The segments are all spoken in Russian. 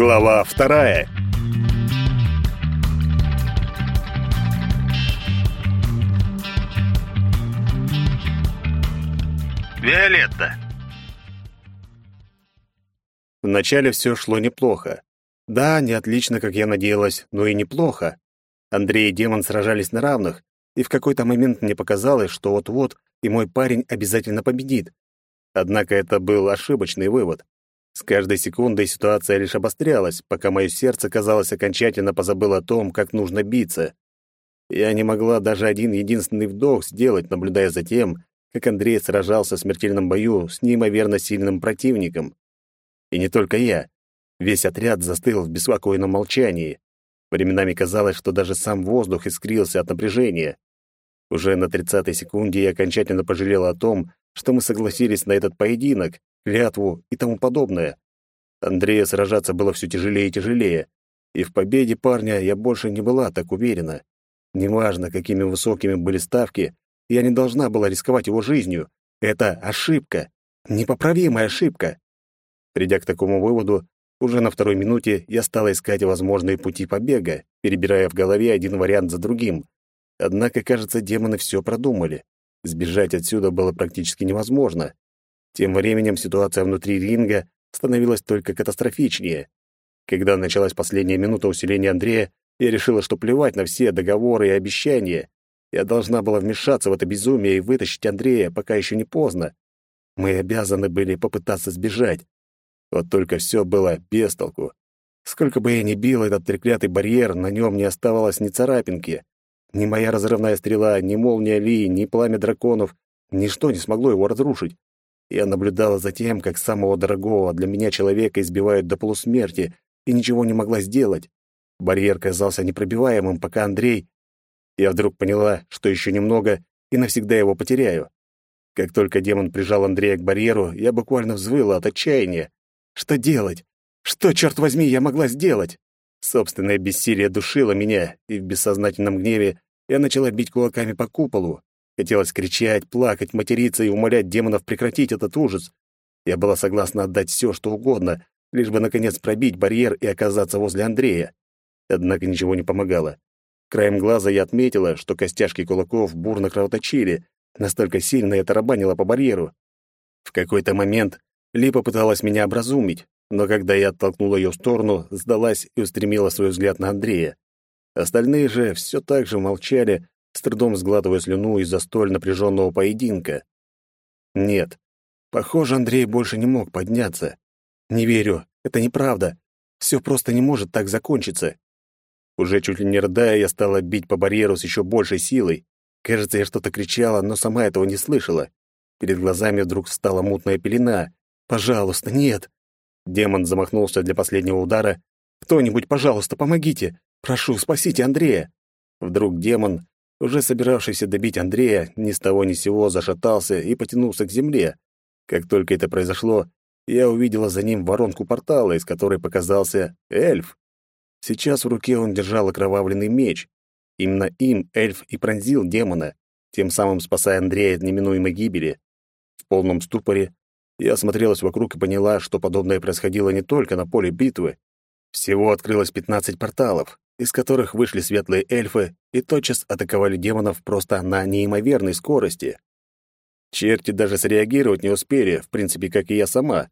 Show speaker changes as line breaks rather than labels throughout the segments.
Глава вторая.
Виолетта.
Вначале все шло неплохо. Да, не отлично, как я надеялась, но и неплохо. Андрей и демон сражались на равных, и в какой-то момент мне показалось, что вот-вот и мой парень обязательно победит. Однако это был ошибочный вывод. С каждой секундой ситуация лишь обострялась, пока мое сердце, казалось, окончательно позабыло о том, как нужно биться. Я не могла даже один единственный вдох сделать, наблюдая за тем, как Андрей сражался в смертельном бою с неимоверно сильным противником. И не только я. Весь отряд застыл в беспокойном молчании. Временами казалось, что даже сам воздух искрился от напряжения. Уже на тридцатой секунде я окончательно пожалела о том, что мы согласились на этот поединок, клятву и тому подобное. Андрея сражаться было все тяжелее и тяжелее, и в победе парня я больше не была так уверена. Неважно, какими высокими были ставки, я не должна была рисковать его жизнью. Это ошибка, непоправимая ошибка. Придя к такому выводу, уже на второй минуте я стала искать возможные пути побега, перебирая в голове один вариант за другим. Однако, кажется, демоны все продумали. Сбежать отсюда было практически невозможно. Тем временем ситуация внутри ринга становилась только катастрофичнее. Когда началась последняя минута усиления Андрея, я решила, что плевать на все договоры и обещания. Я должна была вмешаться в это безумие и вытащить Андрея, пока еще не поздно. Мы обязаны были попытаться сбежать. Вот только все было без толку. Сколько бы я ни бил этот треклятый барьер, на нем не оставалось ни царапинки. Ни моя разрывная стрела, ни молния Ли, ни пламя драконов, ничто не смогло его разрушить. Я наблюдала за тем, как самого дорогого для меня человека избивают до полусмерти, и ничего не могла сделать. Барьер казался непробиваемым, пока Андрей... Я вдруг поняла, что еще немного, и навсегда его потеряю. Как только демон прижал Андрея к барьеру, я буквально взвыла от отчаяния. Что делать? Что, черт возьми, я могла сделать? Собственное бессилие душило меня, и в бессознательном гневе я начала бить кулаками по куполу. Хотелось кричать, плакать, материться и умолять демонов прекратить этот ужас. Я была согласна отдать все, что угодно, лишь бы, наконец, пробить барьер и оказаться возле Андрея. Однако ничего не помогало. Краем глаза я отметила, что костяшки кулаков бурно кровоточили, настолько сильно я тарабанила по барьеру. В какой-то момент Ли попыталась меня образумить, но когда я оттолкнула ее в сторону, сдалась и устремила свой взгляд на Андрея. Остальные же все так же молчали, с трудом сглатывая слюну из-за столь напряженного поединка. Нет, похоже, Андрей больше не мог подняться. Не верю, это неправда. Все просто не может так закончиться. Уже чуть ли не рыдая, я стала бить по барьеру с еще большей силой. Кажется, я что-то кричала, но сама этого не слышала. Перед глазами вдруг встала мутная пелена. «Пожалуйста, нет!» Демон замахнулся для последнего удара. «Кто-нибудь, пожалуйста, помогите! Прошу, спасите Андрея!» Вдруг демон, уже собиравшийся добить Андрея, ни с того ни сего зашатался и потянулся к земле. Как только это произошло, я увидела за ним воронку портала, из которой показался эльф. Сейчас в руке он держал окровавленный меч. Именно им эльф и пронзил демона, тем самым спасая Андрея от неминуемой гибели. В полном ступоре я осмотрелась вокруг и поняла, что подобное происходило не только на поле битвы. Всего открылось 15 порталов, из которых вышли светлые эльфы и тотчас атаковали демонов просто на неимоверной скорости. Черти даже среагировать не успели, в принципе, как и я сама.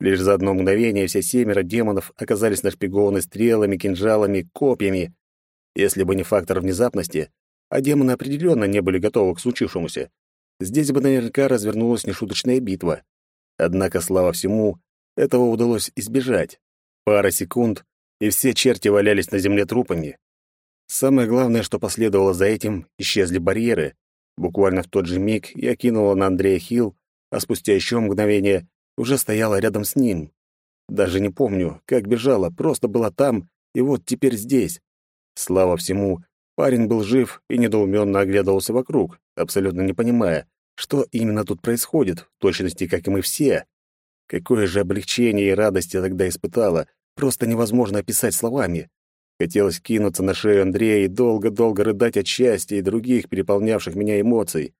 Лишь за одно мгновение все семеро демонов оказались нашпигованы стрелами, кинжалами, копьями. Если бы не фактор внезапности, а демоны определенно не были готовы к случившемуся, здесь бы наверняка развернулась нешуточная битва. Однако, слава всему, этого удалось избежать. Пара секунд, и все черти валялись на земле трупами. Самое главное, что последовало за этим, исчезли барьеры. Буквально в тот же миг я кинула на Андрея Хилл, а спустя еще мгновение уже стояла рядом с ним. Даже не помню, как бежала, просто была там, и вот теперь здесь. Слава всему, парень был жив и недоуменно оглядывался вокруг, абсолютно не понимая, что именно тут происходит, в точности, как и мы все? Какое же облегчение и радость я тогда испытала, просто невозможно описать словами. Хотелось кинуться на шею Андрея и долго-долго рыдать от счастья и других переполнявших меня эмоций.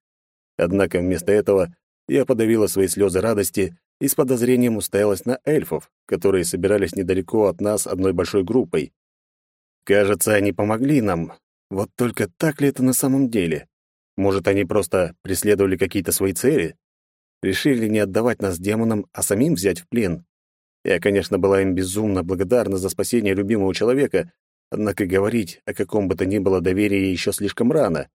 Однако вместо этого я подавила свои слезы радости и с подозрением уставилась на эльфов, которые собирались недалеко от нас одной большой группой. Кажется, они помогли нам. Вот только так ли это на самом деле? Может, они просто преследовали какие-то свои цели? Решили не отдавать нас демонам, а самим взять в плен? Я, конечно, была им безумно благодарна за спасение любимого человека, однако говорить о каком бы то ни было доверии еще слишком рано.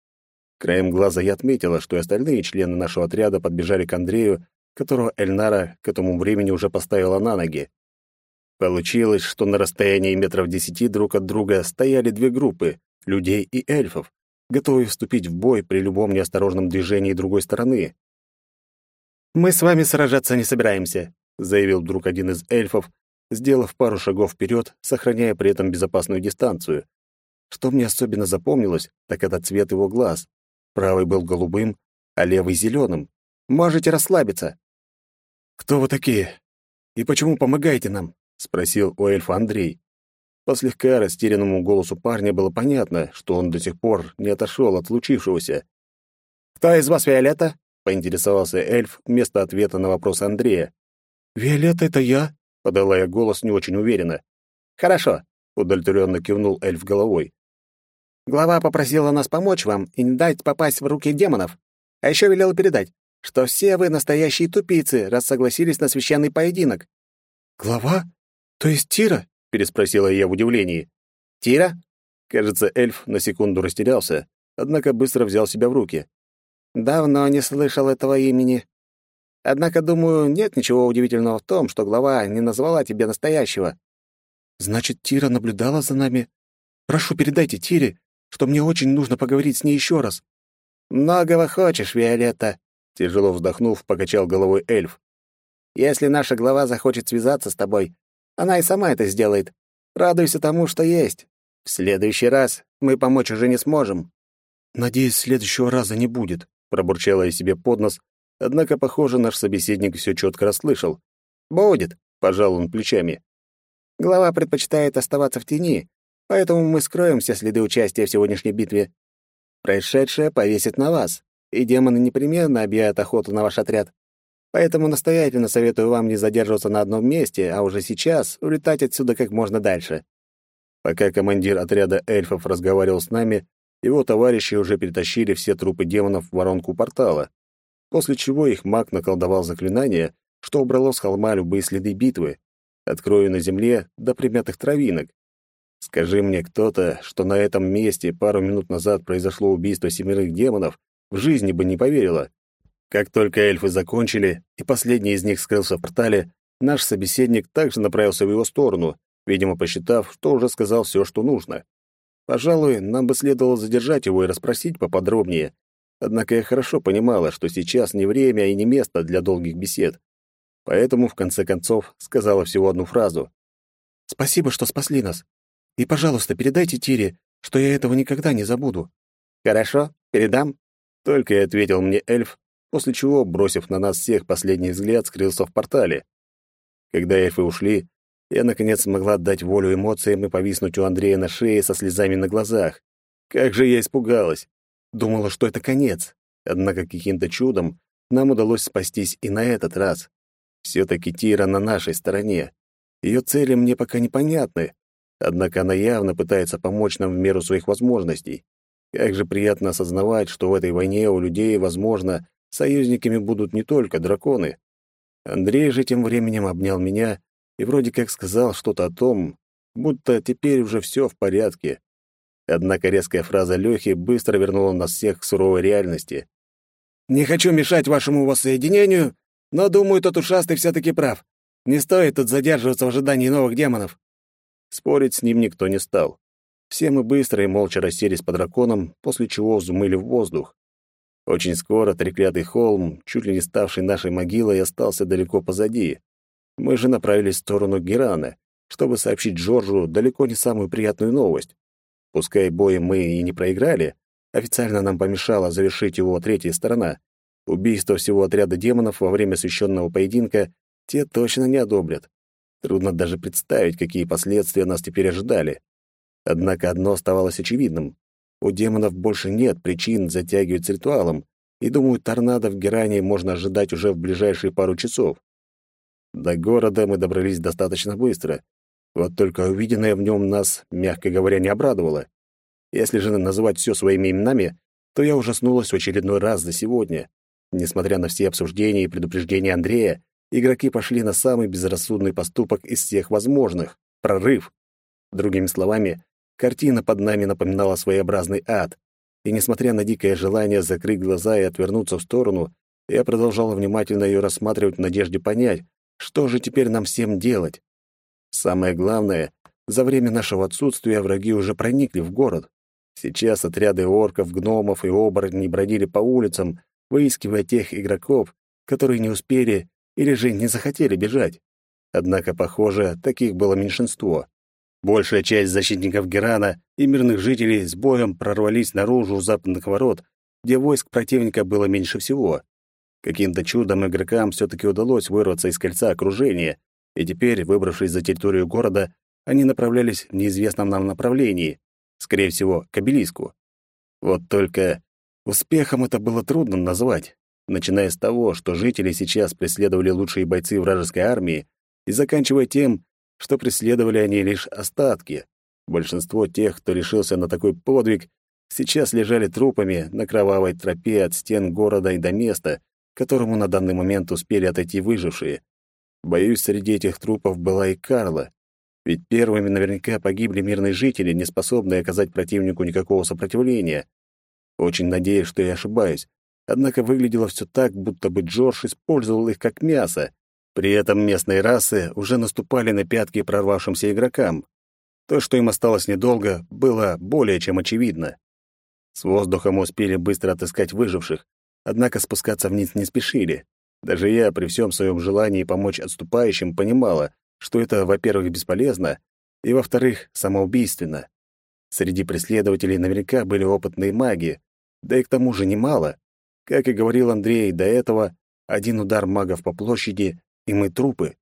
Краем глаза я отметила, что и остальные члены нашего отряда подбежали к Андрею, которого Эльнара к этому времени уже поставила на ноги. Получилось, что на расстоянии метров десяти друг от друга стояли две группы — людей и эльфов, готовые вступить в бой при любом неосторожном движении другой стороны. «Мы с вами сражаться не собираемся», — заявил вдруг один из эльфов, сделав пару шагов вперед, сохраняя при этом безопасную дистанцию. Что мне особенно запомнилось, так это цвет его глаз. Правый был голубым, а левый — зеленым. Можете расслабиться. «Кто вы такие? И почему помогаете нам?» — спросил у эльфа Андрей. По слегка растерянному голосу парня было понятно, что он до сих пор не отошел от случившегося. «Кто из вас Виолетта?» — поинтересовался эльф вместо ответа на вопрос Андрея. «Виолетта — это я?» — подала я голос не очень уверенно. «Хорошо», — удовлетворенно кивнул эльф головой. Глава попросила нас помочь вам и не дать попасть в руки демонов. А еще велела передать, что все вы настоящие тупицы, раз согласились на священный поединок». «Глава? То есть Тира?» — переспросила я в удивлении. «Тира?» Кажется, эльф на секунду растерялся, однако быстро взял себя в руки. «Давно не слышал этого имени. Однако, думаю, нет ничего удивительного в том, что глава не назвала тебе настоящего». «Значит, Тира наблюдала за нами? Прошу, передайте Тире, что мне очень нужно поговорить с ней еще раз». «Многого хочешь, Виолетта», — тяжело вздохнув, покачал головой эльф. «Если наша глава захочет связаться с тобой, она и сама это сделает. Радуйся тому, что есть. В следующий раз мы помочь уже не сможем». «Надеюсь, следующего раза не будет», — пробурчала я себе под нос, однако, похоже, наш собеседник все четко расслышал. «Будет», — пожал он плечами. «Глава предпочитает оставаться в тени, Поэтому мы скроем все следы участия в сегодняшней битве. Происшедшее повесит на вас, и демоны непременно объявят охоту на ваш отряд. Поэтому настоятельно советую вам не задерживаться на одном месте, а уже сейчас улетать отсюда как можно дальше. Пока командир отряда эльфов разговаривал с нами, его товарищи уже перетащили все трупы демонов в воронку портала, после чего их маг наколдовал заклинание, что убрало с холма любые следы битвы, открою на земле до примятых травинок, Скажи мне кто-то, что на этом месте пару минут назад произошло убийство семерых демонов, в жизни бы не поверила. Как только эльфы закончили, и последний из них скрылся в портале, наш собеседник также направился в его сторону, видимо, посчитав, что уже сказал все, что нужно. Пожалуй, нам бы следовало задержать его и расспросить поподробнее. Однако я хорошо понимала, что сейчас не время и не место для долгих бесед. Поэтому, в конце концов, сказала всего одну фразу. «Спасибо, что спасли нас. И, пожалуйста, передайте Тире, что я этого никогда не забуду». «Хорошо, передам», — только и ответил мне эльф, после чего, бросив на нас всех последний взгляд, скрылся в портале. Когда эльфы ушли, я, наконец, смогла дать волю эмоциям и повиснуть у Андрея на шее со слезами на глазах. Как же я испугалась! Думала, что это конец. Однако каким-то чудом нам удалось спастись и на этот раз. Все-таки Тира на нашей стороне. Ее цели мне пока непонятны, Однако она явно пытается помочь нам в меру своих возможностей. Как же приятно осознавать, что в этой войне у людей, возможно, союзниками будут не только драконы. Андрей же тем временем обнял меня и вроде как сказал что-то о том, будто теперь уже все в порядке. Однако резкая фраза Лёхи быстро вернула нас всех к суровой реальности. «Не хочу мешать вашему воссоединению, но, думаю, тот ушастый все-таки прав. Не стоит тут задерживаться в ожидании новых демонов. Спорить с ним никто не стал. Все мы быстро и молча расселись по драконам, после чего взмыли в воздух. Очень скоро треклятый холм, чуть ли не ставший нашей могилой, остался далеко позади. Мы же направились в сторону Герана, чтобы сообщить Джорджу далеко не самую приятную новость. Пускай бой мы и не проиграли, официально нам помешала завершить его третья сторона. Убийство всего отряда демонов во время священного поединка те точно не одобрят. Трудно даже представить, какие последствия нас теперь ожидали. Однако одно оставалось очевидным. У демонов больше нет причин затягивать с ритуалом, и, думаю, торнадо в Геране можно ожидать уже в ближайшие пару часов. До города мы добрались достаточно быстро. Вот только увиденное в нем нас, мягко говоря, не обрадовало. Если же называть все своими именами, то я ужаснулась в очередной раз за сегодня. Несмотря на все обсуждения и предупреждения Андрея, игроки пошли на самый безрассудный поступок из всех возможных — прорыв. Другими словами, картина под нами напоминала своеобразный ад. И несмотря на дикое желание закрыть глаза и отвернуться в сторону, я продолжал внимательно ее рассматривать в надежде понять, что же теперь нам всем делать. Самое главное, за время нашего отсутствия враги уже проникли в город. Сейчас отряды орков, гномов и оборотней бродили по улицам, выискивая тех игроков, которые не успели или же не захотели бежать. Однако, похоже, таких было меньшинство. Большая часть защитников Герана и мирных жителей с боем прорвались наружу у западных ворот, где войск противника было меньше всего. Каким-то чудом игрокам все-таки удалось вырваться из кольца окружения, и теперь, выбравшись за территорию города, они направлялись в неизвестном нам направлении, скорее всего, к обелиску. Вот только успехом это было трудно назвать, начиная с того, что жители сейчас преследовали лучшие бойцы вражеской армии, и заканчивая тем, что преследовали они лишь остатки. Большинство тех, кто решился на такой подвиг, сейчас лежали трупами на кровавой тропе от стен города и до места, к которому на данный момент успели отойти выжившие. Боюсь, среди этих трупов была и Карла, ведь первыми наверняка погибли мирные жители, не способные оказать противнику никакого сопротивления. Очень надеюсь, что я ошибаюсь. Однако выглядело все так, будто бы Джордж использовал их как мясо. При этом местные расы уже наступали на пятки прорвавшимся игрокам. То, что им осталось недолго, было более чем очевидно. С воздуха мы успели быстро отыскать выживших, однако спускаться вниз не спешили. Даже я, при всем своем желании помочь отступающим, понимала, что это, во-первых, бесполезно, и, во-вторых, самоубийственно. Среди преследователей наверняка были опытные маги, да и к тому же немало. Как и говорил Андрей до этого, один удар магов по площади, и мы трупы.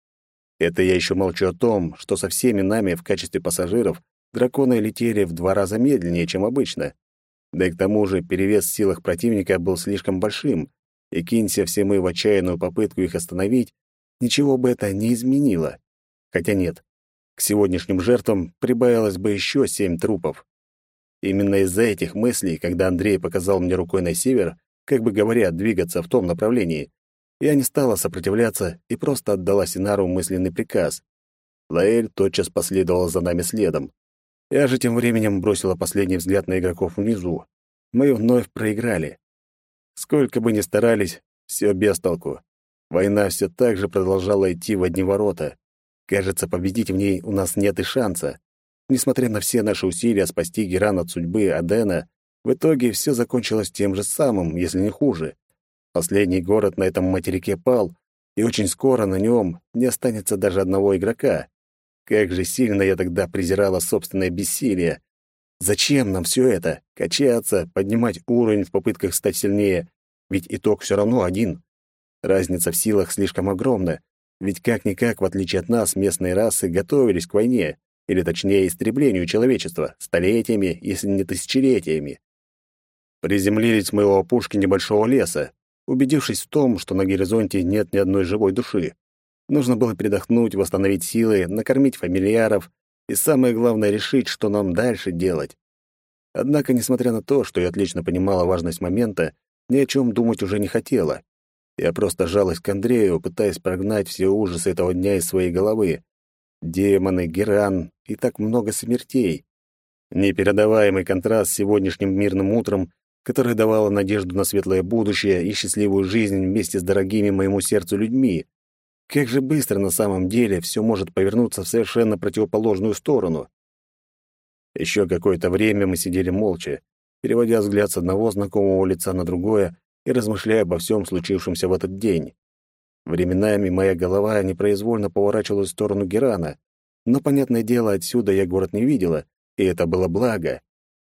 Это я еще молчу о том, что со всеми нами в качестве пассажиров драконы летели в два раза медленнее, чем обычно. Да и к тому же перевес в силах противника был слишком большим, и кинься все мы в отчаянную попытку их остановить, ничего бы это не изменило. Хотя нет, к сегодняшним жертвам прибавилось бы еще семь трупов. Именно из-за этих мыслей, когда Андрей показал мне рукой на север, как бы говоря, двигаться в том направлении, я не стала сопротивляться и просто отдала Синару мысленный приказ. Лаэль тотчас последовала за нами следом. Я же тем временем бросила последний взгляд на игроков внизу. Мы вновь проиграли. Сколько бы ни старались, все без толку. Война все так же продолжала идти в одни ворота. Кажется, победить в ней у нас нет и шанса. Несмотря на все наши усилия спасти Геран от судьбы Адена, в итоге все закончилось тем же самым, если не хуже. Последний город на этом материке пал, и очень скоро на нем не останется даже одного игрока. Как же сильно я тогда презирала собственное бессилие. Зачем нам все это? Качаться, поднимать уровень в попытках стать сильнее? Ведь итог все равно один. Разница в силах слишком огромна, ведь как-никак, в отличие от нас, местные расы готовились к войне, или точнее, истреблению человечества, столетиями, если не тысячелетиями. Приземлились мы у опушки небольшого леса, убедившись в том, что на горизонте нет ни одной живой души. Нужно было передохнуть, восстановить силы, накормить фамильяров и, самое главное, решить, что нам дальше делать. Однако, несмотря на то, что я отлично понимала важность момента, ни о чем думать уже не хотела. Я просто жалась к Андрею, пытаясь прогнать все ужасы этого дня из своей головы. Демоны, Геран и так много смертей. Непередаваемый контраст с сегодняшним мирным утром, которое давало надежду на светлое будущее и счастливую жизнь вместе с дорогими моему сердцу людьми. Как же быстро на самом деле все может повернуться в совершенно противоположную сторону. Еще какое-то время мы сидели молча, переводя взгляд с одного знакомого лица на другое и размышляя обо всем случившемся в этот день. Временами моя голова непроизвольно поворачивалась в сторону Герана, но, понятное дело, отсюда я город не видела, и это было благо.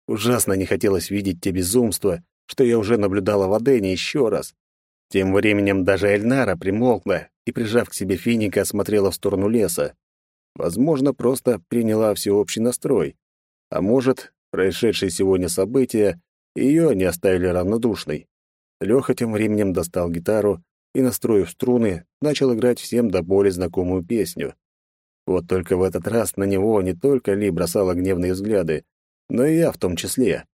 Ужасно не хотелось видеть те безумства, что я уже наблюдала в Адене еще раз. Тем временем даже Эльнара примолкла и, прижав к себе финика, смотрела в сторону леса. Возможно, просто приняла всеобщий настрой. А может, происшедшие сегодня события ее не оставили равнодушной. Лёха тем временем достал гитару и, настроив струны, начал играть всем до боли знакомую песню. Вот только в этот раз на него не только Ли бросала гневные взгляды, но и я в том числе.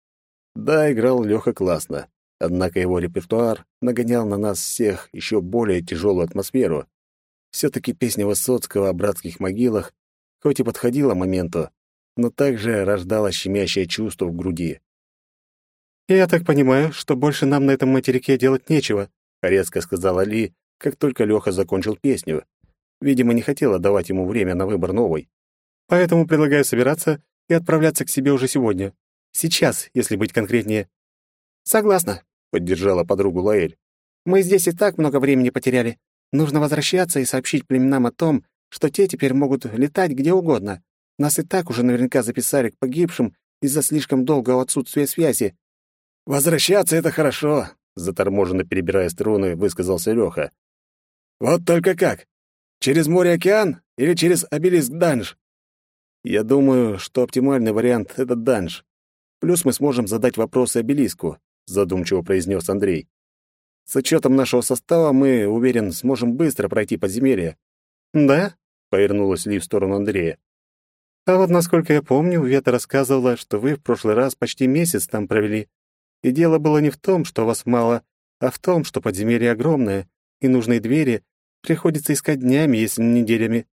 Да, играл Лёха классно, однако его репертуар нагонял на нас всех еще более тяжелую атмосферу. Все-таки песня Высоцкого о братских могилах хоть и подходила моменту, но также рождала щемящее чувство в груди.
«Я так понимаю, что больше нам на этом материке делать нечего», —
резко сказала Ли, как только Лёха закончил песню. Видимо, не хотела давать ему время на выбор новой.
«Поэтому предлагаю собираться и отправляться к себе уже сегодня. Сейчас, если быть конкретнее».
«Согласна», — поддержала подругу Лаэль. «Мы здесь и так много времени потеряли. Нужно возвращаться и сообщить племенам о том, что те теперь могут летать где угодно. Нас и так уже наверняка записали к погибшим из-за слишком долгого отсутствия связи».
«Возвращаться — это хорошо», — заторможенно перебирая струны, высказался Лёха. «Вот только как? Через море-океан или через обелиск Данж?» «Я думаю, что оптимальный вариант — это Данж. Плюс мы сможем задать вопросы обелиску», — задумчиво произнес Андрей. С учетом нашего состава мы, уверен, сможем быстро пройти подземелье.
Да?
Повернулась Ли в сторону Андрея.
А вот насколько я помню, Вета рассказывала, что вы в прошлый раз почти месяц там провели. И дело было не в том, что вас мало, а в том, что подземелье огромное, и нужные двери приходится искать днями, если не неделями.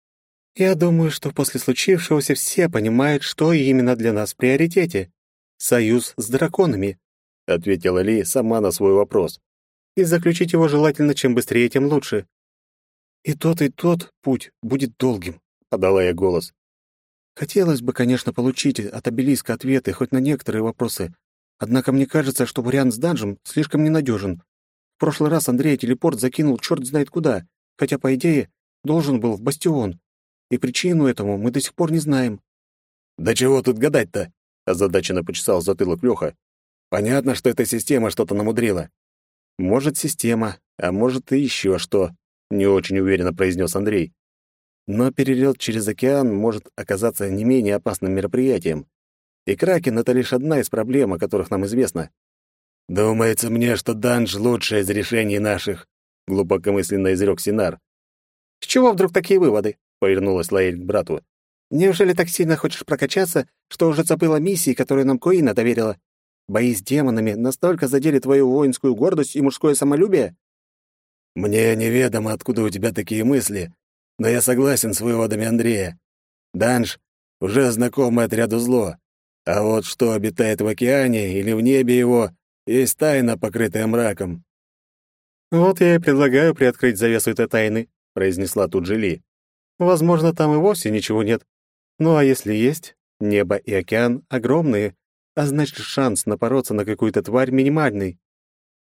Я думаю, что после случившегося все понимают, что именно для нас в приоритете. Союз с драконами, — ответила Ли сама на свой вопрос и заключить его желательно чем быстрее, тем лучше.
И тот, и тот путь будет долгим, подала я голос. Хотелось бы, конечно, получить от обелиска ответы хоть на некоторые вопросы, однако мне кажется, что вариант с данжем слишком ненадежен. В прошлый раз Андрей телепорт закинул черт знает куда, хотя, по идее, должен был в бастион. И причину этому мы до сих пор не знаем. «Да чего тут гадать-то?» — озадаченно почесал затылок Лёха. «Понятно, что эта система что-то намудрила. Может, система, а может и еще что, не очень уверенно произнес Андрей. Но перелет через океан может оказаться не менее опасным мероприятием. И Кракен — это лишь одна из проблем, о которых нам известно. «Думается мне, что данж — лучшее из решений наших», — глубокомысленно изрек Синар.
«С чего вдруг такие выводы?» — повернулась Лаэль к брату. «Неужели так сильно хочешь прокачаться, что уже забыла миссии, которые нам Коина доверила?» Бои с демонами настолько задели твою воинскую гордость и мужское самолюбие?
Мне неведомо, откуда у тебя такие мысли, но я согласен с выводами Андрея. Данж — уже знакомый отряду зло, а вот что обитает в океане или в небе его, есть тайна, покрытая мраком.
«Вот я и предлагаю приоткрыть завесу этой тайны», — произнесла тут Жили. «Возможно, там и вовсе ничего нет. Ну а если есть, небо и океан огромные, а значит, шанс напороться на какую-то тварь минимальный.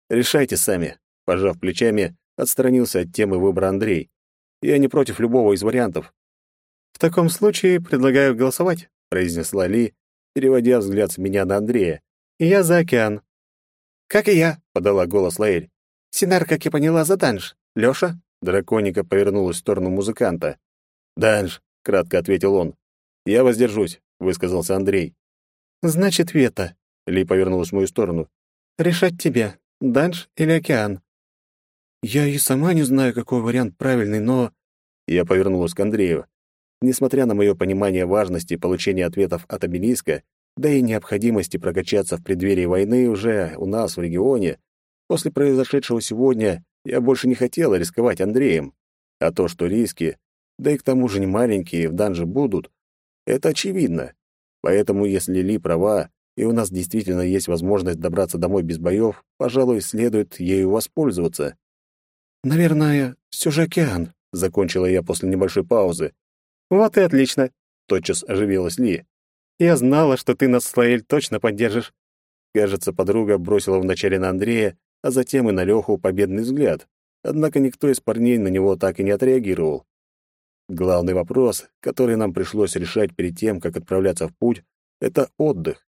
Решайте сами. Пожав плечами, отстранился от темы выбора Андрей. Я не против любого из вариантов.
В таком случае предлагаю голосовать, произнесла Ли, переводя взгляд с меня на Андрея. И я за океан.
Как и я, подала голос Лаэль. Синар, как я поняла, за данж. Лёша?
Драконика повернулась в сторону музыканта. «Данж», — кратко ответил он. «Я воздержусь», — высказался Андрей.
«Значит, Вета», — Ли повернулась в мою сторону. «Решать тебе, данж или океан?»
«Я и сама не знаю, какой вариант правильный, но...» Я повернулась к Андрею. Несмотря на мое понимание важности получения ответов от обелиска, да и необходимости прокачаться в преддверии войны уже у нас в регионе, после произошедшего сегодня я больше не хотела рисковать Андреем. А то, что риски, да и к тому же не маленькие, в данже будут, это очевидно. Поэтому, если Ли права, и у нас действительно есть возможность добраться домой без боев, пожалуй, следует ею воспользоваться. «Наверное, все же океан», — закончила я после небольшой паузы.
«Вот и отлично», —
тотчас оживилась Ли.
«Я знала, что ты нас с Лаэль точно поддержишь».
Кажется, подруга бросила вначале на Андрея, а затем и на Леху победный взгляд. Однако никто из парней на него так и не отреагировал. Главный вопрос, который нам пришлось решать перед тем, как отправляться в путь, это отдых.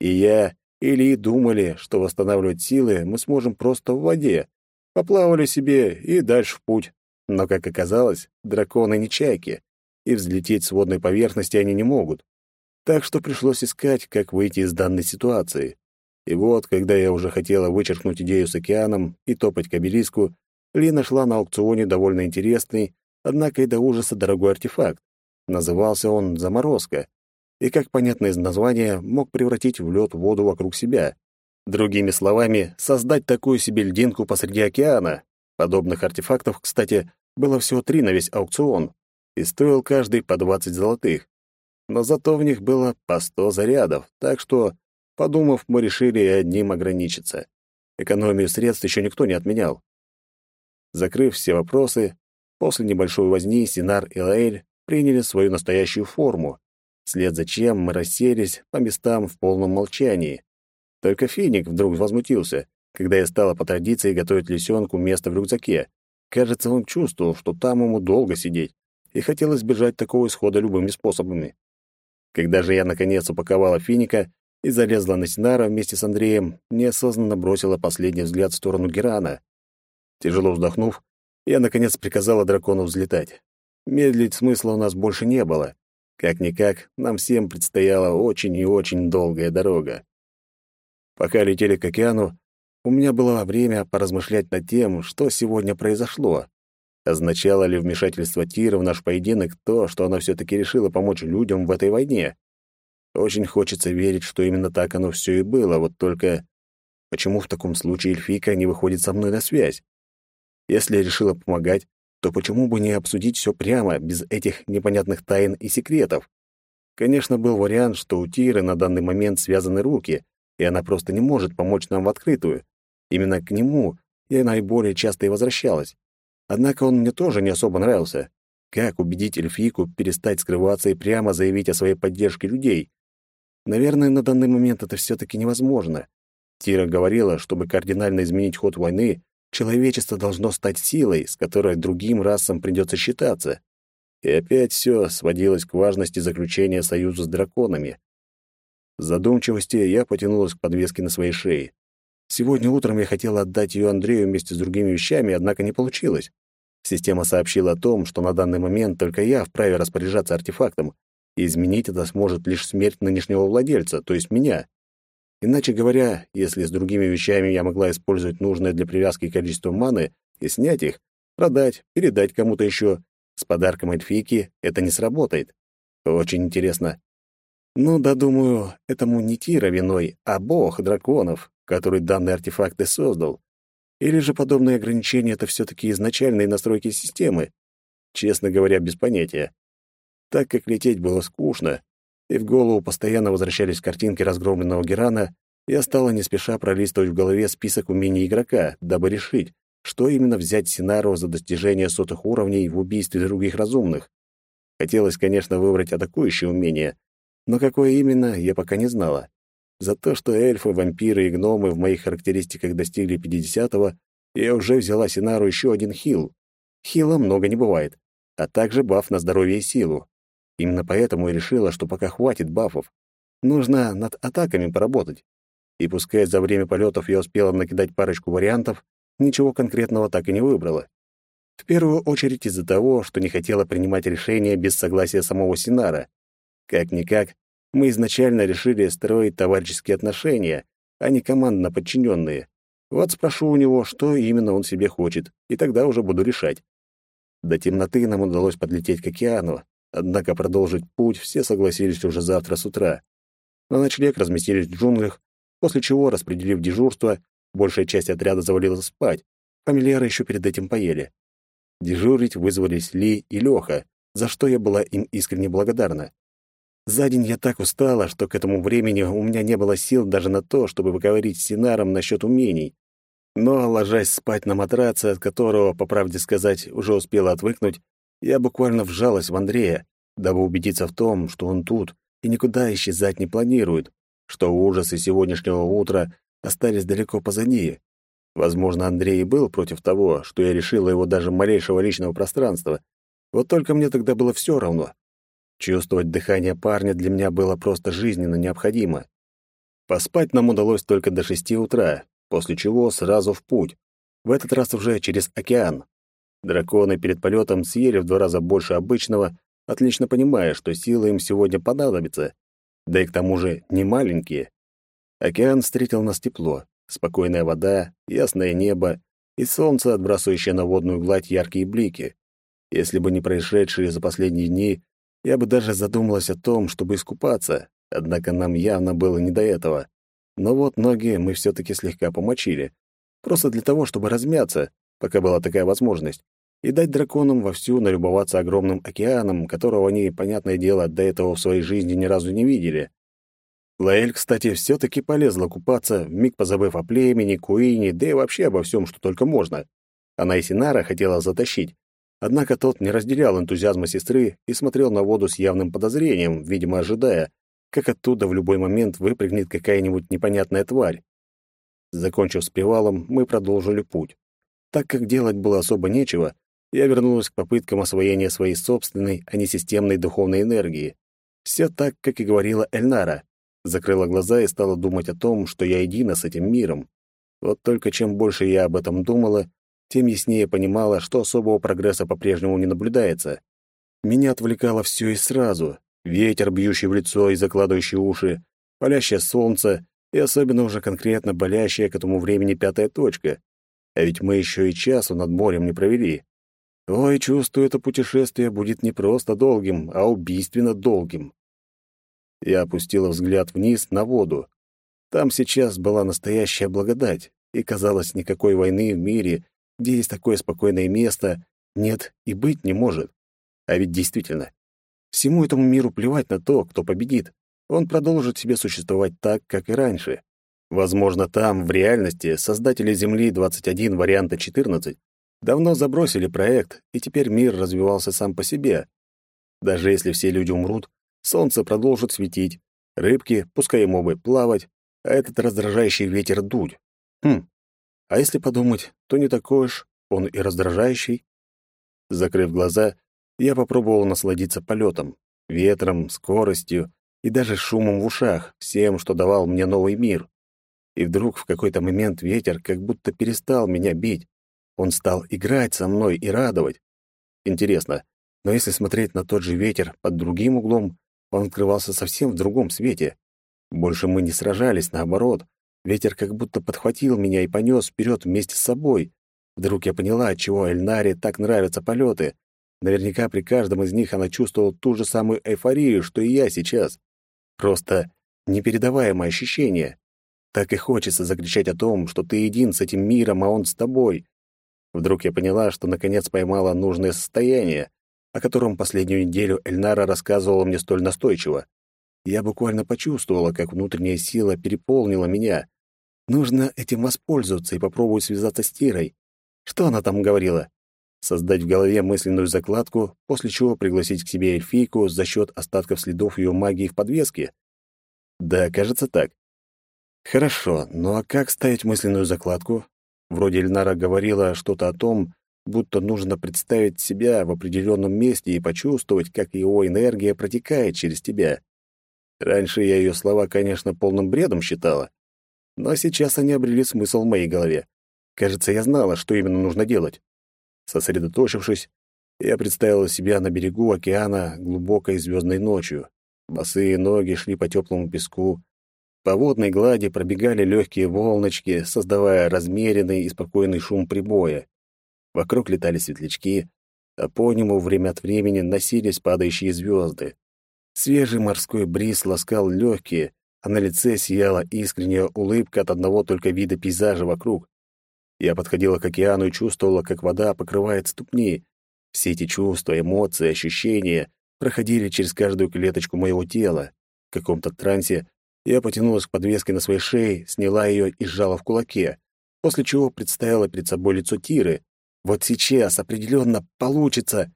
И я и Ли думали, что восстанавливать силы мы сможем просто в воде. Поплавали себе и дальше в путь. Но, как оказалось, драконы не чайки, и взлететь с водной поверхности они не могут. Так что пришлось искать, как выйти из данной ситуации. И вот, когда я уже хотела вычеркнуть идею с океаном и топать к обелиску, Ли нашла на аукционе довольно интересный, однако и до ужаса дорогой артефакт. Назывался он «Заморозка», и, как понятно из названия, мог превратить в лед воду вокруг себя. Другими словами, создать такую себе льдинку посреди океана. Подобных артефактов, кстати, было всего три на весь аукцион, и стоил каждый по 20 золотых. Но зато в них было по 100 зарядов, так что, подумав, мы решили одним ограничиться. Экономию средств еще никто не отменял. Закрыв все вопросы, после небольшой возни Синар и Лаэль приняли свою настоящую форму, вслед за чем мы расселись по местам в полном молчании. Только Финик вдруг возмутился, когда я стала по традиции готовить лисенку место в рюкзаке. Кажется, он чувствовал, что там ему долго сидеть, и хотел избежать такого исхода любыми способами. Когда же я, наконец, упаковала Финика и залезла на Синара вместе с Андреем, неосознанно бросила последний взгляд в сторону Герана. Тяжело вздохнув, я, наконец, приказала дракону взлетать. Медлить смысла у нас больше не было. Как-никак, нам всем предстояла очень и очень долгая дорога. Пока летели к океану, у меня было время поразмышлять над тем, что сегодня произошло. Означало ли вмешательство Тира в наш поединок то, что она все-таки решила помочь людям в этой войне? Очень хочется верить, что именно так оно все и было, вот только... Почему в таком случае эльфийка не выходит со мной на связь? Если решила помогать, то почему бы не обсудить все прямо, без этих непонятных тайн и секретов? Конечно, был вариант, что у Тиры на данный момент связаны руки, и она просто не может помочь нам в открытую. Именно к нему я наиболее часто и возвращалась. Однако он мне тоже не особо нравился. Как убедить эльфийку перестать скрываться и прямо заявить о своей поддержке людей? Наверное, на данный момент это все таки невозможно. Тира говорила, чтобы кардинально изменить ход войны, Человечество должно стать силой, с которой другим расам придется считаться. И опять все сводилось к важности заключения союза с драконами. В задумчивости я потянулась к подвеске на своей шее. Сегодня утром я хотела отдать ее Андрею вместе с другими вещами, однако не получилось. Система сообщила о том, что на данный момент только я вправе распоряжаться артефактом, и изменить это сможет лишь смерть нынешнего владельца, то есть меня. Иначе говоря, если с другими вещами я могла использовать нужное для привязки количество маны и снять их, продать, передать кому-то еще, с подарком эльфийки это не сработает. Очень интересно. Ну да, думаю, этому не Тира виной, а бог драконов, который данные артефакты создал. Или же подобные ограничения — это все-таки изначальные настройки системы? Честно говоря, без понятия. Так как лететь было скучно, и в голову постоянно возвращались картинки разгромленного Герана, я стала не спеша пролистывать в голове список умений игрока, дабы решить, что именно взять Синару за достижение сотых уровней в убийстве других разумных. Хотелось, конечно, выбрать атакующее умение, но какое именно, я пока не знала. За то, что эльфы, вампиры и гномы в моих характеристиках достигли 50-го, я уже взяла Синару еще один хил. Хила много не бывает, а также баф на здоровье и силу. Именно поэтому и решила, что пока хватит бафов. Нужно над атаками поработать. И пускай за время полетов я успела накидать парочку вариантов, ничего конкретного так и не выбрала. В первую очередь из-за того, что не хотела принимать решения без согласия самого Синара. Как-никак, мы изначально решили строить товарищеские отношения, а не командно подчиненные. Вот спрошу у него, что именно он себе хочет, и тогда уже буду решать. До темноты нам удалось подлететь к океану, Однако продолжить путь все согласились уже завтра с утра. На ночлег разместились в джунглях, после чего, распределив дежурство, большая часть отряда завалилась спать. Фамильяры еще перед этим поели. Дежурить вызвались Ли и Леха, за что я была им искренне благодарна. За день я так устала, что к этому времени у меня не было сил даже на то, чтобы поговорить с Синаром насчет умений. Но, ложась спать на матраце, от которого, по правде сказать, уже успела отвыкнуть, я буквально вжалась в Андрея, дабы убедиться в том, что он тут и никуда исчезать не планирует, что ужасы сегодняшнего утра остались далеко позади. Возможно, Андрей и был против того, что я решила его даже малейшего личного пространства. Вот только мне тогда было все равно. Чувствовать дыхание парня для меня было просто жизненно необходимо. Поспать нам удалось только до шести утра, после чего сразу в путь. В этот раз уже через океан. Драконы перед полетом съели в два раза больше обычного, отлично понимая, что силы им сегодня понадобятся. Да и к тому же не маленькие. Океан встретил нас тепло. Спокойная вода, ясное небо и солнце, отбрасывающее на водную гладь яркие блики. Если бы не происшедшие за последние дни, я бы даже задумалась о том, чтобы искупаться, однако нам явно было не до этого. Но вот ноги мы все таки слегка помочили. Просто для того, чтобы размяться, пока была такая возможность, и дать драконам вовсю налюбоваться огромным океаном, которого они, понятное дело, до этого в своей жизни ни разу не видели. Лаэль, кстати, все таки полезла купаться, вмиг позабыв о племени, Куине, да и вообще обо всем, что только можно. Она и Синара хотела затащить, однако тот не разделял энтузиазма сестры и смотрел на воду с явным подозрением, видимо, ожидая, как оттуда в любой момент выпрыгнет какая-нибудь непонятная тварь. Закончив с привалом, мы продолжили путь. Так как делать было особо нечего, я вернулась к попыткам освоения своей собственной, а не системной духовной энергии. Все так, как и говорила Эльнара закрыла глаза и стала думать о том, что я едина с этим миром. Вот только чем больше я об этом думала, тем яснее понимала, что особого прогресса по-прежнему не наблюдается. Меня отвлекало все и сразу. Ветер, бьющий в лицо и закладывающий уши, палящее солнце и особенно уже конкретно болящая к этому времени пятая точка. А ведь мы еще и часу над морем не провели. Ой, чувствую, это путешествие будет не просто долгим, а убийственно долгим. Я опустила взгляд вниз на воду. Там сейчас была настоящая благодать, и, казалось, никакой войны в мире, где есть такое спокойное место, нет и быть не может. А ведь действительно, всему этому миру плевать на то, кто победит. Он продолжит себе существовать так, как и раньше. Возможно, там, в реальности, создатели Земли-21 варианта 14 давно забросили проект, и теперь мир развивался сам по себе. Даже если все люди умрут, Солнце продолжит светить, рыбки, пускай ему бы плавать, а этот раздражающий ветер дуть. Хм, а если подумать, то не такой уж он и раздражающий. Закрыв глаза, я попробовал насладиться полетом, ветром, скоростью и даже шумом в ушах, всем, что давал мне новый мир. И вдруг в какой-то момент ветер как будто перестал меня бить. Он стал играть со мной и радовать. Интересно, но если смотреть на тот же ветер под другим углом, он открывался совсем в другом свете. Больше мы не сражались, наоборот. Ветер как будто подхватил меня и понес вперед вместе с собой. Вдруг я поняла, отчего Эльнаре так нравятся полеты. Наверняка при каждом из них она чувствовала ту же самую эйфорию, что и я сейчас. Просто непередаваемое ощущение. Так и хочется закричать о том, что ты един с этим миром, а он с тобой. Вдруг я поняла, что наконец поймала нужное состояние, о котором последнюю неделю Эльнара рассказывала мне столь настойчиво. Я буквально почувствовала, как внутренняя сила переполнила меня. Нужно этим воспользоваться и попробовать связаться с Тирой. Что она там говорила? Создать в голове мысленную закладку, после чего пригласить к себе эльфийку за счет остатков следов ее магии в подвеске? Да, кажется так. Хорошо, ну а как ставить мысленную закладку? Вроде Эльнара говорила что-то о том, будто нужно представить себя в определенном месте и почувствовать, как его энергия протекает через тебя. Раньше я ее слова, конечно, полным бредом считала, но сейчас они обрели смысл в моей голове. Кажется, я знала, что именно нужно делать. Сосредоточившись, я представила себя на берегу океана глубокой звездной ночью. Босые ноги шли по теплому песку. По водной глади пробегали легкие волночки, создавая размеренный и спокойный шум прибоя. Вокруг летали светлячки, а по нему время от времени носились падающие звезды. Свежий морской бриз ласкал легкие, а на лице сияла искренняя улыбка от одного только вида пейзажа вокруг. Я подходила к океану и чувствовала, как вода покрывает ступни. Все эти чувства, эмоции, ощущения проходили через каждую клеточку моего тела. В каком-то трансе я потянулась к подвеске на своей шее, сняла ее и сжала в кулаке, после чего представила перед собой лицо Тиры, вот сейчас определенно получится.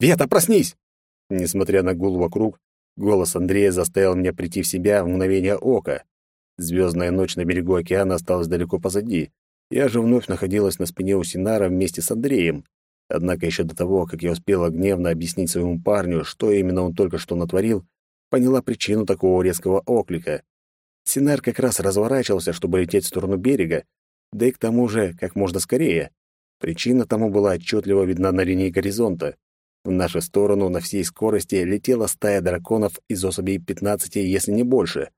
Вета, проснись! Несмотря на гул вокруг, голос Андрея заставил меня прийти в себя в мгновение ока. Звездная ночь на берегу океана осталась далеко позади. Я же вновь находилась на спине у Синара вместе с Андреем. Однако еще до того, как я успела гневно объяснить своему парню, что именно он только что натворил, поняла причину такого резкого оклика. Синар как раз разворачивался, чтобы лететь в сторону берега, да и к тому же как можно скорее. Причина тому была отчетливо видна на линии горизонта. В нашу сторону на всей скорости летела стая драконов из особей 15, если не больше.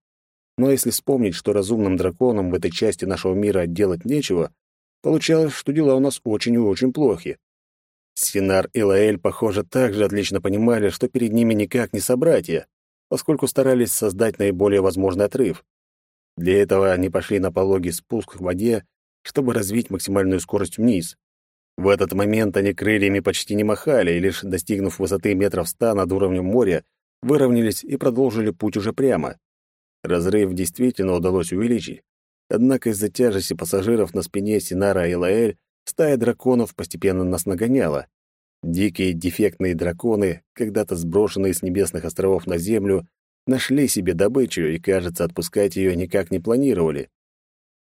Но если вспомнить, что разумным драконам в этой части нашего мира делать нечего, Получалось, что дела у нас очень и очень плохи. Синар и Лаэль, похоже, также отлично понимали, что перед ними никак не собратья, поскольку старались создать наиболее возможный отрыв. Для этого они пошли на пологий спуск в воде, чтобы развить максимальную скорость вниз. В этот момент они крыльями почти не махали, и лишь достигнув высоты метров ста над уровнем моря, выровнялись и продолжили путь уже прямо. Разрыв действительно удалось увеличить. Однако из-за тяжести пассажиров на спине Синара и Лаэль стая драконов постепенно нас нагоняла. Дикие дефектные драконы, когда-то сброшенные с небесных островов на землю, нашли себе добычу и, кажется, отпускать ее никак не планировали.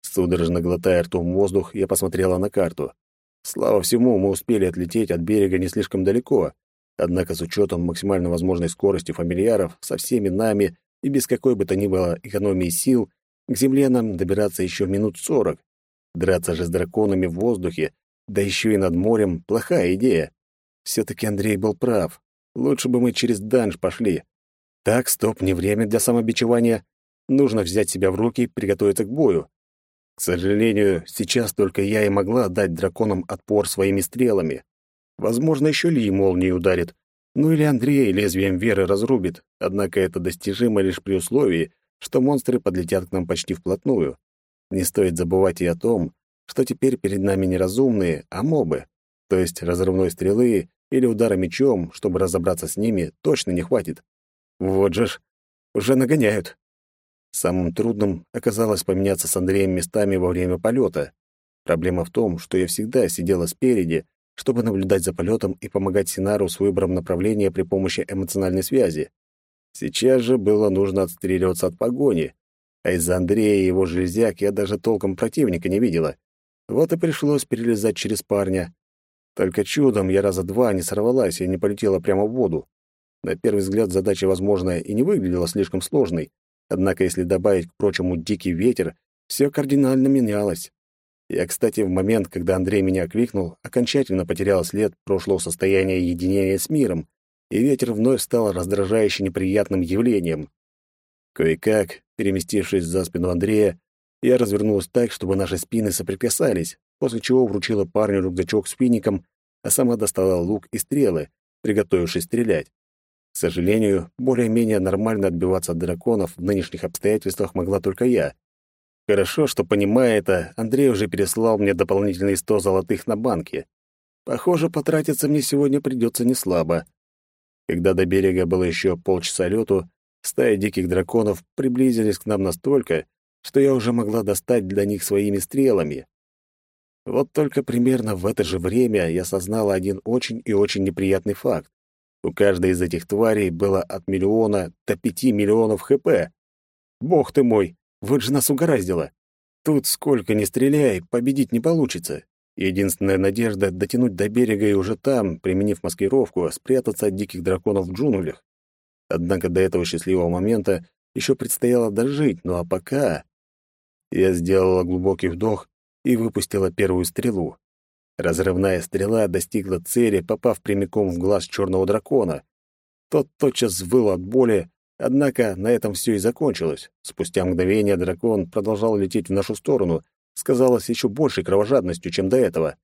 Судорожно глотая ртом воздух, я посмотрела на карту. Слава всему, мы успели отлететь от берега не слишком далеко, однако с учетом максимально возможной скорости фамильяров со всеми нами и без какой бы то ни было экономии сил, к земле нам добираться еще минут сорок. Драться же с драконами в воздухе, да еще и над морем — плохая идея. Все-таки Андрей был прав. Лучше бы мы через данж пошли. Так, стоп, не время для самобичевания. Нужно взять себя в руки и приготовиться к бою. К сожалению, сейчас только я и могла дать драконам отпор своими стрелами. Возможно, еще Ли молнией ударит, ну или Андрей лезвием веры разрубит, однако это достижимо лишь при условии, что монстры подлетят к нам почти вплотную. Не стоит забывать и о том, что теперь перед нами не разумные, а мобы, то есть разрывной стрелы или удара мечом, чтобы разобраться с ними, точно не хватит. Вот же ж, уже нагоняют. Самым трудным оказалось поменяться с Андреем местами во время полета. Проблема в том, что я всегда сидела спереди, чтобы наблюдать за полетом и помогать Синару с выбором направления при помощи эмоциональной связи. Сейчас же было нужно отстреливаться от погони, а из-за Андрея и его железяк я даже толком противника не видела. Вот и пришлось перелезать через парня. Только чудом я раза два не сорвалась и не полетела прямо в воду. На первый взгляд задача, возможно, и не выглядела слишком сложной, Однако, если добавить к прочему дикий ветер, все кардинально менялось. Я, кстати, в момент, когда Андрей меня окликнул, окончательно потерял след прошлого состояния единения с миром, и ветер вновь стал раздражающе неприятным явлением. Кое-как, переместившись за спину Андрея, я развернулась так, чтобы наши спины соприкасались, после чего вручила парню рюкзачок с фиником, а сама достала лук и стрелы, приготовившись стрелять. К сожалению, более-менее нормально отбиваться от драконов в нынешних обстоятельствах могла только я. Хорошо, что, понимая это, Андрей уже переслал мне дополнительные сто золотых на банке. Похоже, потратиться мне сегодня придется неслабо. Когда до берега было еще полчаса лету, стая диких драконов приблизились к нам настолько, что я уже могла достать для них своими стрелами. Вот только примерно в это же время я осознала один очень и очень неприятный факт. У каждой из этих тварей было от миллиона до пяти миллионов ХП. Бог ты мой, вот же нас угораздило. Тут сколько ни стреляй, победить не получится. Единственная надежда — дотянуть до берега и уже там, применив маскировку, спрятаться от диких драконов в джунглях. Однако до этого счастливого момента еще предстояло дожить, ну а пока... Я сделала глубокий вдох и выпустила первую стрелу. Разрывная стрела достигла цели, попав прямиком в глаз черного дракона. Тот тотчас взвыл от боли, однако на этом все и закончилось. Спустя мгновение дракон продолжал лететь в нашу сторону, сказалось еще большей кровожадностью, чем до этого.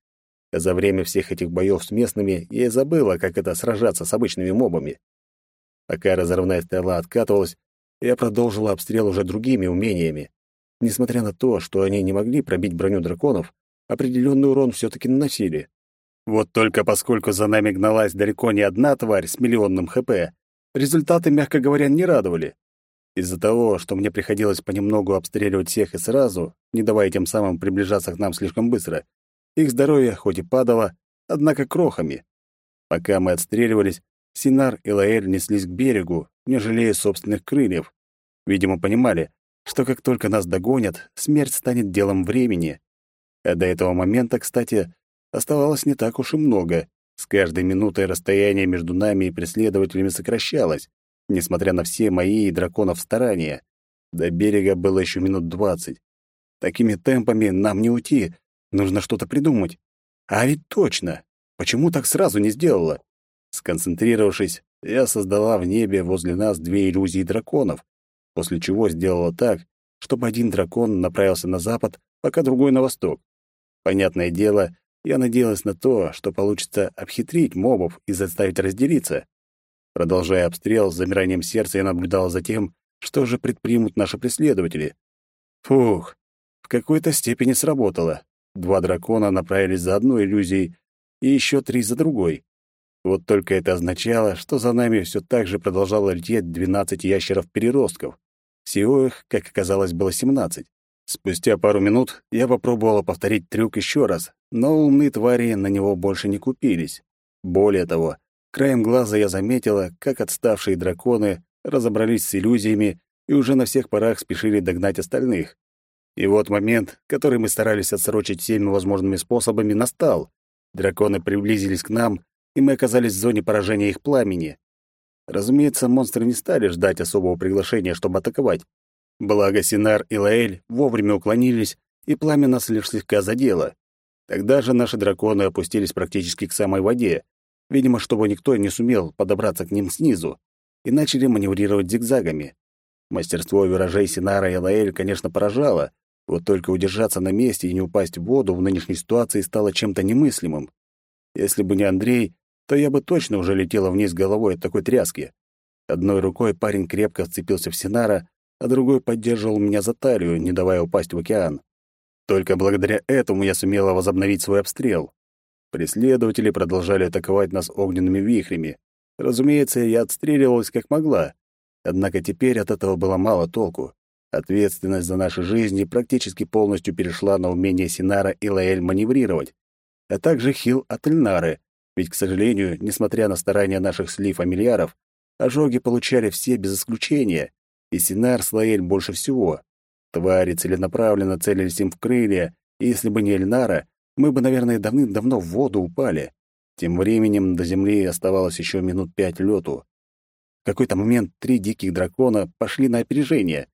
За время всех этих боев с местными я и забыла, как это сражаться с обычными мобами. Пока разрывная стрела откатывалась, я продолжила обстрел уже другими умениями. Несмотря на то, что они не могли пробить броню драконов, определенный урон все-таки наносили. Вот только поскольку за нами гналась далеко не одна тварь с миллионным ХП, результаты, мягко говоря, не радовали. Из-за того, что мне приходилось понемногу обстреливать всех и сразу, не давая тем самым приближаться к нам слишком быстро, их здоровье хоть и падало, однако крохами. Пока мы отстреливались, Синар и Лаэль неслись к берегу, не жалея собственных крыльев. Видимо, понимали, что как только нас догонят, смерть станет делом времени. А до этого момента, кстати, оставалось не так уж и много. С каждой минутой расстояние между нами и преследователями сокращалось, несмотря на все мои и драконов старания. До берега было еще минут двадцать. Такими темпами нам не уйти, нужно что-то придумать. А ведь точно! Почему так сразу не сделала? Сконцентрировавшись, я создала в небе возле нас две иллюзии драконов, после чего сделала так, чтобы один дракон направился на запад, пока другой — на восток. Понятное дело, я надеялась на то, что получится обхитрить мобов и заставить разделиться. Продолжая обстрел, с замиранием сердца я наблюдал за тем, что же предпримут наши преследователи. Фух, в какой-то степени сработало. Два дракона направились за одной иллюзией, и еще три за другой. Вот только это означало, что за нами все так же продолжало лететь двенадцать ящеров-переростков. Всего их, как оказалось, было семнадцать. Спустя пару минут я попробовала повторить трюк еще раз, но умные твари на него больше не купились. Более того, краем глаза я заметила, как отставшие драконы разобрались с иллюзиями и уже на всех парах спешили догнать остальных. И вот момент, который мы старались отсрочить всеми возможными способами, настал. Драконы приблизились к нам, и мы оказались в зоне поражения их пламени. Разумеется, монстры не стали ждать особого приглашения, чтобы атаковать. Благо Синар и Лаэль вовремя уклонились, и пламя нас лишь слегка задело. Тогда же наши драконы опустились практически к самой воде, видимо, чтобы никто не сумел подобраться к ним снизу, и начали маневрировать зигзагами. Мастерство виражей Синара и Лаэль, конечно, поражало, вот только удержаться на месте и не упасть в воду в нынешней ситуации стало чем-то немыслимым. Если бы не Андрей, то я бы точно уже летела вниз головой от такой тряски. Одной рукой парень крепко вцепился в Синара, а другой поддерживал меня за талию, не давая упасть в океан. Только благодаря этому я сумела возобновить свой обстрел. Преследователи продолжали атаковать нас огненными вихрями. Разумеется, я отстреливалась как могла. Однако теперь от этого было мало толку. Ответственность за наши жизни практически полностью перешла на умение Синара и Лаэль маневрировать, а также хил от Эльнары, ведь, к сожалению, несмотря на старания наших сли-фамильяров, ожоги получали все без исключения, и Синар с Лаэль больше всего. Твари целенаправленно целились им в крылья, и если бы не Эльнара, мы бы, наверное, давным-давно в воду упали. Тем временем до земли оставалось еще минут пять лету. В какой-то момент три диких дракона пошли на опережение.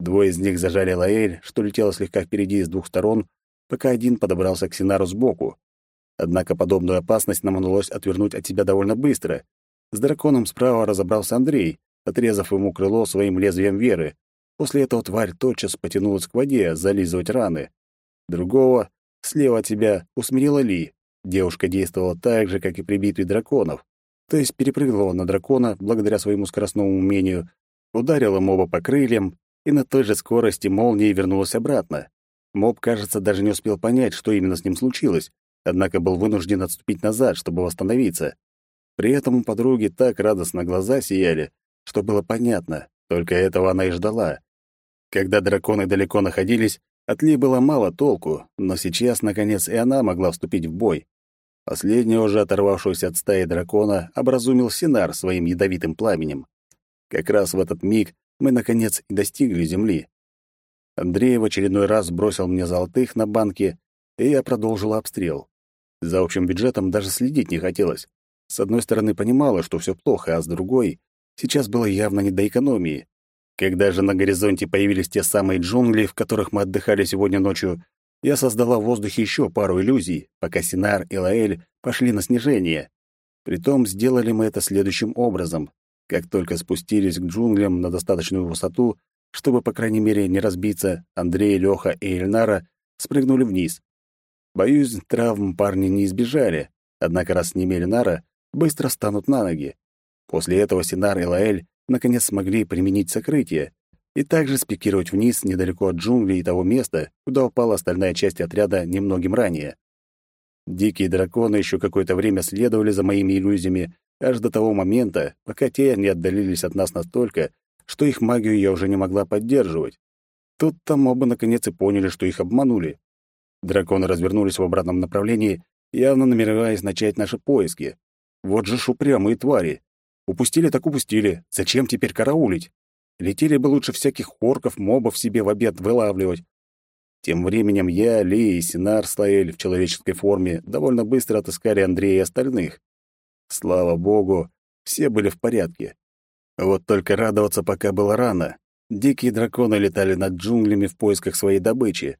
Двое из них зажали Лаэль, что летела слегка впереди с двух сторон, пока один подобрался к Синару сбоку. Однако подобную опасность нам удалось отвернуть от себя довольно быстро. С драконом справа разобрался Андрей, отрезав ему крыло своим лезвием веры. После этого тварь тотчас потянулась к воде, зализывать раны. Другого, слева от себя, усмирила Ли. Девушка действовала так же, как и при битве драконов. То есть перепрыгнула на дракона благодаря своему скоростному умению, ударила моба по крыльям и на той же скорости молнией вернулась обратно. Моб, кажется, даже не успел понять, что именно с ним случилось, однако был вынужден отступить назад, чтобы восстановиться. При этом у подруги так радостно глаза сияли, что было понятно, только этого она и ждала. Когда драконы далеко находились, от Ли было мало толку, но сейчас, наконец, и она могла вступить в бой. Последнего же оторвавшегося от стаи дракона образумил Синар своим ядовитым пламенем. Как раз в этот миг мы, наконец, и достигли земли. Андрей в очередной раз бросил мне золотых на банки, и я продолжил обстрел. За общим бюджетом даже следить не хотелось. С одной стороны, понимала, что все плохо, а с другой, сейчас было явно не до экономии. Когда же на горизонте появились те самые джунгли, в которых мы отдыхали сегодня ночью, я создала в воздухе еще пару иллюзий, пока Синар и Лаэль пошли на снижение. Притом сделали мы это следующим образом. Как только спустились к джунглям на достаточную высоту, чтобы, по крайней мере, не разбиться, Андрей, Леха и Эльнара спрыгнули вниз. Боюсь, травм парни не избежали, однако раз не имели нара, быстро станут на ноги. После этого Синар и Лаэль наконец смогли применить сокрытие и также спикировать вниз недалеко от джунглей и того места, куда упала остальная часть отряда немногим ранее. Дикие драконы еще какое-то время следовали за моими иллюзиями, аж до того момента, пока те не отдалились от нас настолько, что их магию я уже не могла поддерживать. Тут-то мобы наконец и поняли, что их обманули. Драконы развернулись в обратном направлении, явно намереваясь начать наши поиски. Вот же шупрямые твари. Упустили так упустили. Зачем теперь караулить? Летели бы лучше всяких орков, мобов себе в обед вылавливать. Тем временем я, Ли и Синар стояли в человеческой форме, довольно быстро отыскали Андрея и остальных. Слава богу, все были в порядке. Вот только радоваться пока было рано. Дикие драконы летали над джунглями в поисках своей добычи.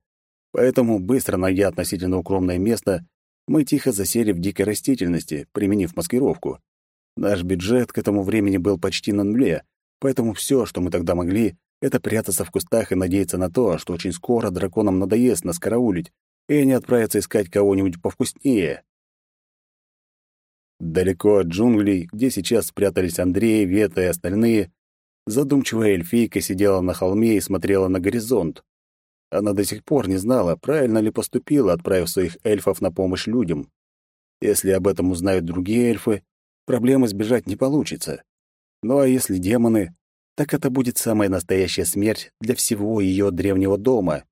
Поэтому, быстро найдя относительно укромное место, мы тихо засели в дикой растительности, применив маскировку. Наш бюджет к этому времени был почти на нуле, поэтому все, что мы тогда могли, это прятаться в кустах и надеяться на то, что очень скоро драконам надоест нас караулить, и они отправятся искать кого-нибудь повкуснее. Далеко от джунглей, где сейчас спрятались Андрей, Вета и остальные, задумчивая эльфийка сидела на холме и смотрела на горизонт. Она до сих пор не знала, правильно ли поступила, отправив своих эльфов на помощь людям. Если об этом узнают другие эльфы, проблем избежать не получится. Ну а если демоны, так это будет самая настоящая смерть для всего ее древнего дома.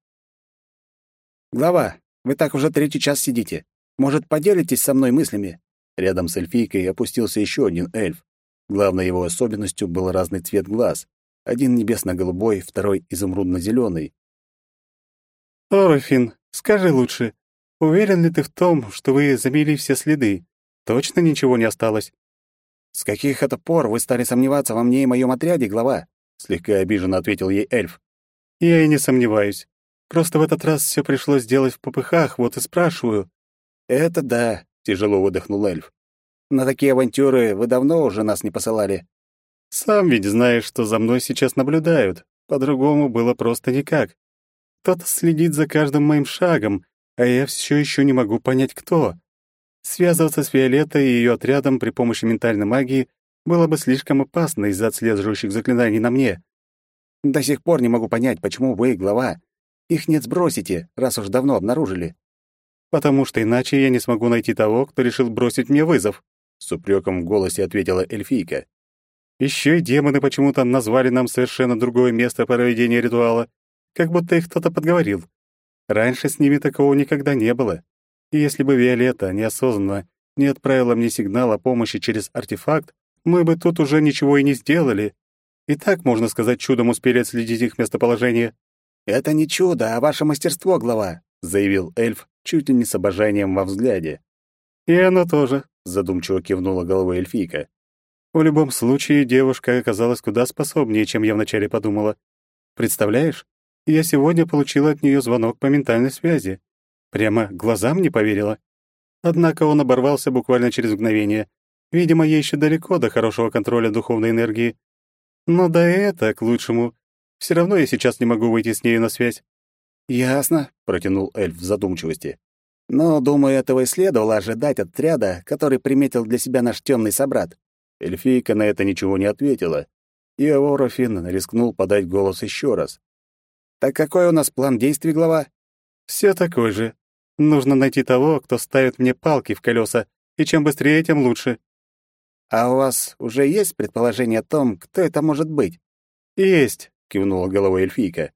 «Глава, вы так уже третий час сидите. Может, поделитесь со мной мыслями?»
Рядом с эльфийкой опустился еще один эльф. Главной его особенностью был разный цвет глаз. Один небесно-голубой, второй изумрудно-зеленый.
«Орофин, скажи лучше, уверен ли ты в том, что вы замели все следы? Точно ничего не осталось?»
«С каких это пор вы стали сомневаться во мне и моем отряде, глава?»
Слегка обиженно ответил ей эльф.
«Я и не сомневаюсь. Просто в этот раз все пришлось сделать в попыхах, вот и спрашиваю».
«Это да», — тяжело выдохнул эльф. «На такие авантюры вы давно уже нас не посылали».
«Сам ведь знаешь, что за мной сейчас наблюдают. По-другому было просто никак. Кто-то следит за каждым моим шагом, а я все еще не могу понять, кто. Связываться с Виолеттой и ее отрядом при помощи ментальной магии было бы слишком опасно из-за отслеживающих заклинаний на мне.
До сих пор не могу понять, почему вы, глава, их нет сбросите, раз уж давно обнаружили.
Потому что иначе я не смогу найти того, кто решил бросить мне вызов, с упреком в голосе ответила эльфийка. Еще и демоны почему-то назвали нам совершенно другое место проведения ритуала, как будто их кто-то подговорил. Раньше с ними такого никогда не было. И если бы Виолетта неосознанно не отправила мне сигнал о помощи через артефакт, мы бы тут уже ничего и не сделали. И так, можно сказать, чудом успели отследить их местоположение.
«Это не чудо, а ваше мастерство, глава», — заявил эльф, чуть ли не с обожанием во взгляде.
«И оно тоже», —
задумчиво кивнула головой эльфийка.
«В любом случае, девушка оказалась куда способнее, чем я вначале подумала. Представляешь, я сегодня получила от нее звонок по ментальной связи. Прямо глазам не поверила. Однако он оборвался буквально через мгновение. Видимо, ей еще далеко до хорошего контроля духовной энергии. Но да это к лучшему. Все равно я сейчас не могу выйти с нею на связь.
«Ясно», — протянул эльф в задумчивости. «Но, думаю, этого и следовало ожидать от отряда, который приметил для себя наш темный собрат».
Эльфийка на это ничего не ответила, и Орофин рискнул подать голос еще раз.
«Так какой у нас план действий, глава?»
«Все такой же. Нужно найти того, кто ставит мне палки в колеса, и чем быстрее, тем лучше.
А у вас уже есть предположение о том, кто это может быть?
Есть, кивнула головой эльфийка.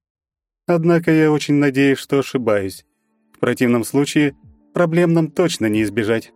Однако я очень надеюсь, что ошибаюсь. В противном случае проблем нам точно не избежать.